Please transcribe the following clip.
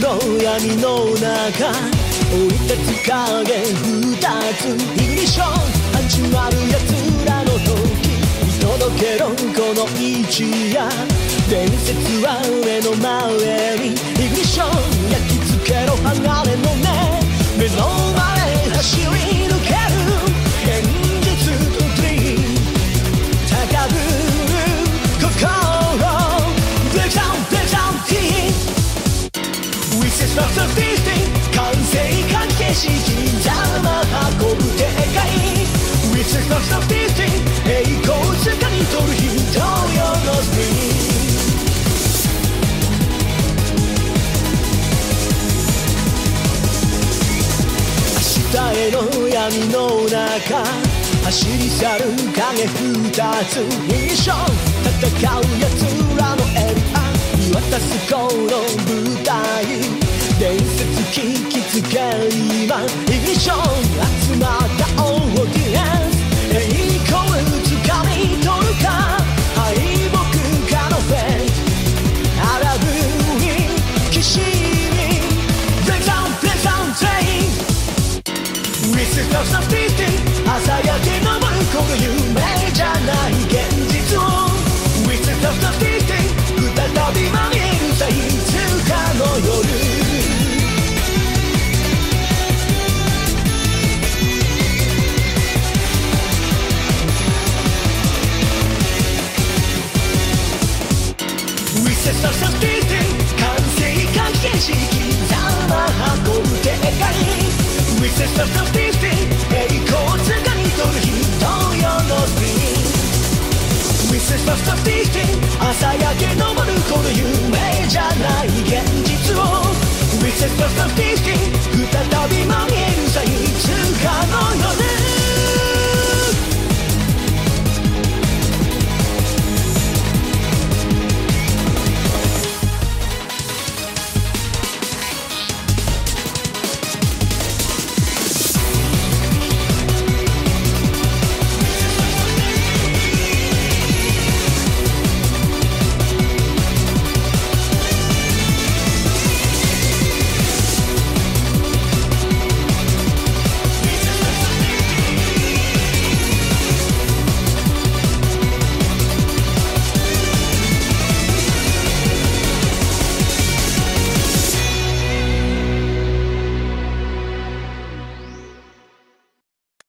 闇の中置い立つ影二つイグニッション始まる奴らの時見届けろこの一夜。伝説は目の前に闇の中走り去る影二つミッション戦う奴らのエリア見渡すこの舞台伝説聞 We say stop, stop, this thing 朝焼け昇るこの夢じゃない現実を We say stop, stop, this thing 再び間にいるさいつかの夜 We say stop, stop, this thing 完成関係し銀座ま運ぶでかい We say stop, 朝焼け昇るこの夢じゃない現実を